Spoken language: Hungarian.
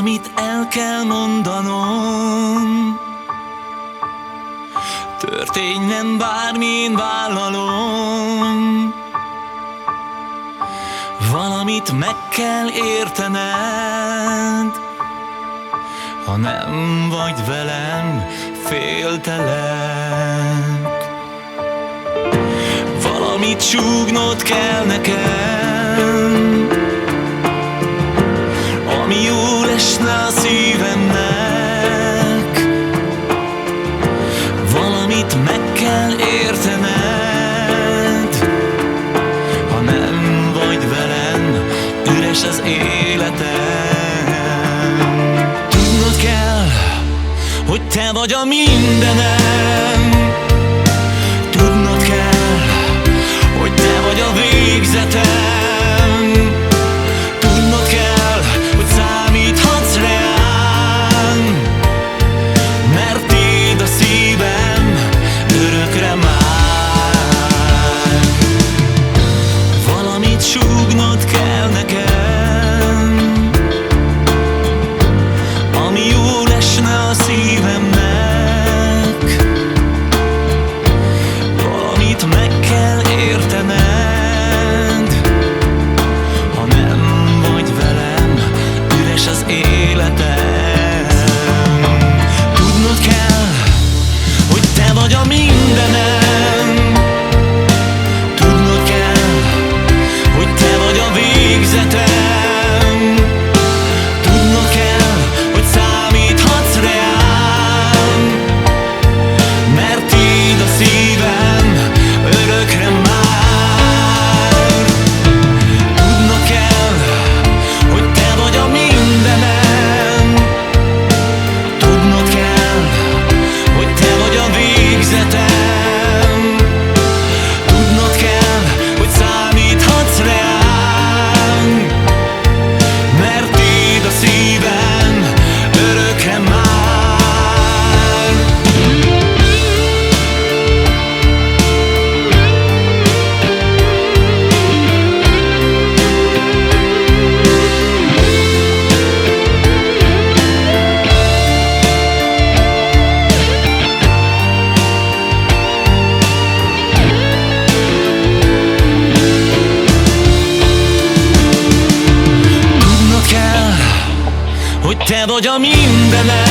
Valamit el kell mondanom. Történjen bármi, én vállalom. Valamit meg kell értened. Ha nem vagy velem, féltelek. Valamit súgnod kell nekem a szívemnek. Valamit meg kell értened. Ha nem vagy velem, üres az életem. Tudnod kell, hogy te vagy a mindenem vagy a mindenem hogy a mindenem